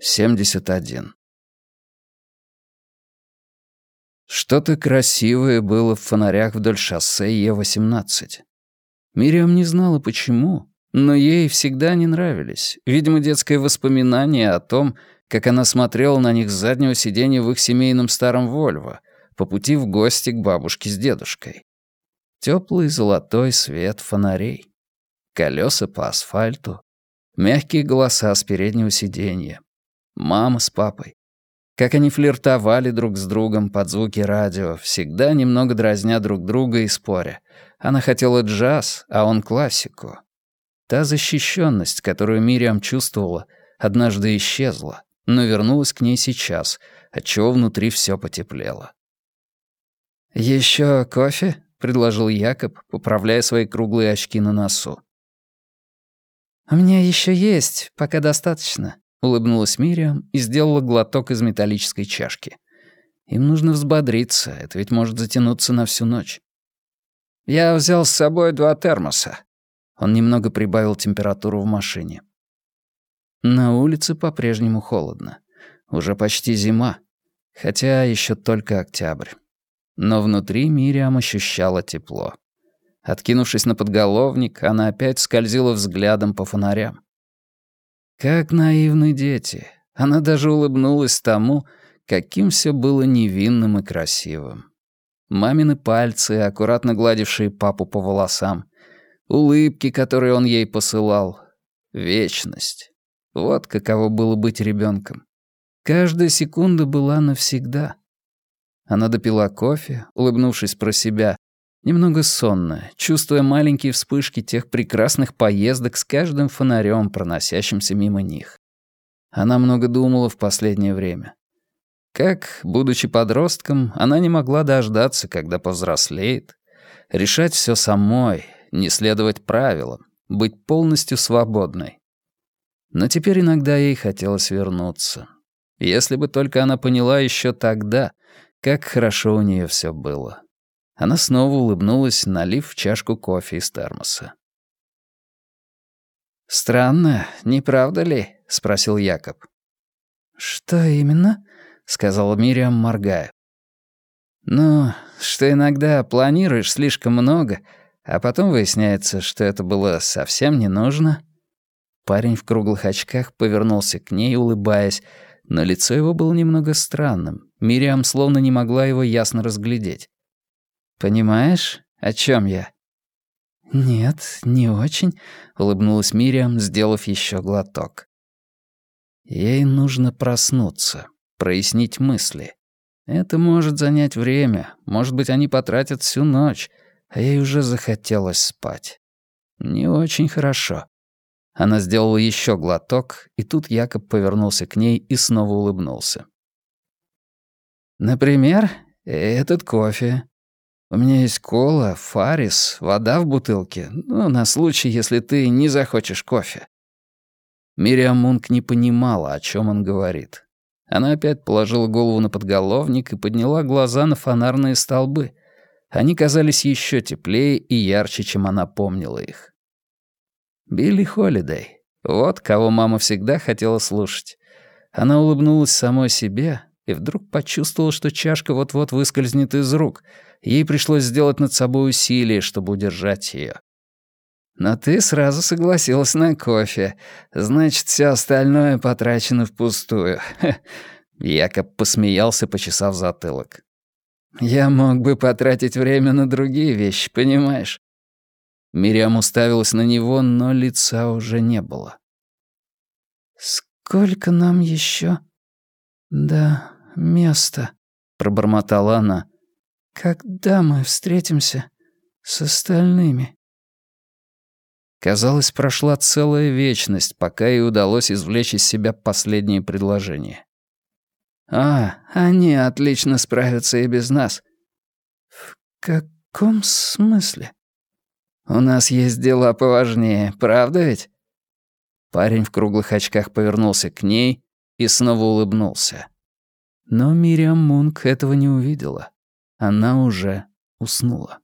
71. Что-то красивое было в фонарях вдоль шоссе Е-18. Мириам не знала, почему, но ей всегда не нравились. Видимо, детское воспоминание о том, как она смотрела на них с заднего сиденья в их семейном старом «Вольво», по пути в гости к бабушке с дедушкой. Теплый золотой свет фонарей. Колеса по асфальту. Мягкие голоса с переднего сиденья. Мама с папой. Как они флиртовали друг с другом под звуки радио, всегда немного дразня друг друга и споря. Она хотела джаз, а он классику. Та защищенность, которую Мириам чувствовала, однажды исчезла, но вернулась к ней сейчас, отчего внутри все потеплело. «Еще кофе?» — предложил Якоб, поправляя свои круглые очки на носу. «У меня еще есть, пока достаточно», — улыбнулась Мириам и сделала глоток из металлической чашки. «Им нужно взбодриться, это ведь может затянуться на всю ночь». «Я взял с собой два термоса». Он немного прибавил температуру в машине. На улице по-прежнему холодно. Уже почти зима, хотя еще только октябрь. Но внутри Мириам ощущала тепло. Откинувшись на подголовник, она опять скользила взглядом по фонарям. Как наивны дети. Она даже улыбнулась тому, каким все было невинным и красивым. Мамины пальцы, аккуратно гладившие папу по волосам, улыбки, которые он ей посылал, вечность. Вот каково было быть ребенком. Каждая секунда была навсегда. Она допила кофе, улыбнувшись про себя, Немного сонная, чувствуя маленькие вспышки тех прекрасных поездок с каждым фонарем, проносящимся мимо них. Она много думала в последнее время. Как, будучи подростком, она не могла дождаться, когда повзрослеет, решать все самой, не следовать правилам, быть полностью свободной. Но теперь иногда ей хотелось вернуться. Если бы только она поняла еще тогда, как хорошо у нее все было. Она снова улыбнулась, налив в чашку кофе из термоса. «Странно, не правда ли?» — спросил Якоб. «Что именно?» — сказала Мириам, моргая. «Ну, что иногда планируешь слишком много, а потом выясняется, что это было совсем не нужно». Парень в круглых очках повернулся к ней, улыбаясь, но лицо его было немного странным. Мириам словно не могла его ясно разглядеть. Понимаешь, о чем я?» «Нет, не очень», — улыбнулась Мириам, сделав еще глоток. Ей нужно проснуться, прояснить мысли. Это может занять время, может быть, они потратят всю ночь, а ей уже захотелось спать. Не очень хорошо. Она сделала еще глоток, и тут Якоб повернулся к ней и снова улыбнулся. «Например, этот кофе. У меня есть кола, фарис, вода в бутылке, ну, на случай, если ты не захочешь кофе». Мириам Мунк не понимала, о чем он говорит. Она опять положила голову на подголовник и подняла глаза на фонарные столбы. Они казались еще теплее и ярче, чем она помнила их. Билли Холидей. Вот кого мама всегда хотела слушать. Она улыбнулась самой себе и вдруг почувствовала, что чашка вот-вот выскользнет из рук — Ей пришлось сделать над собой усилие, чтобы удержать ее. «Но ты сразу согласилась на кофе. Значит, все остальное потрачено впустую». Якоб посмеялся, почесав затылок. «Я мог бы потратить время на другие вещи, понимаешь?» Мириам уставилась на него, но лица уже не было. «Сколько нам еще?» «Да, место», — пробормотала она. Когда мы встретимся с остальными? Казалось, прошла целая вечность, пока ей удалось извлечь из себя последнее предложение. «А, они отлично справятся и без нас». «В каком смысле?» «У нас есть дела поважнее, правда ведь?» Парень в круглых очках повернулся к ней и снова улыбнулся. Но Мириам Мунк этого не увидела. Она уже уснула.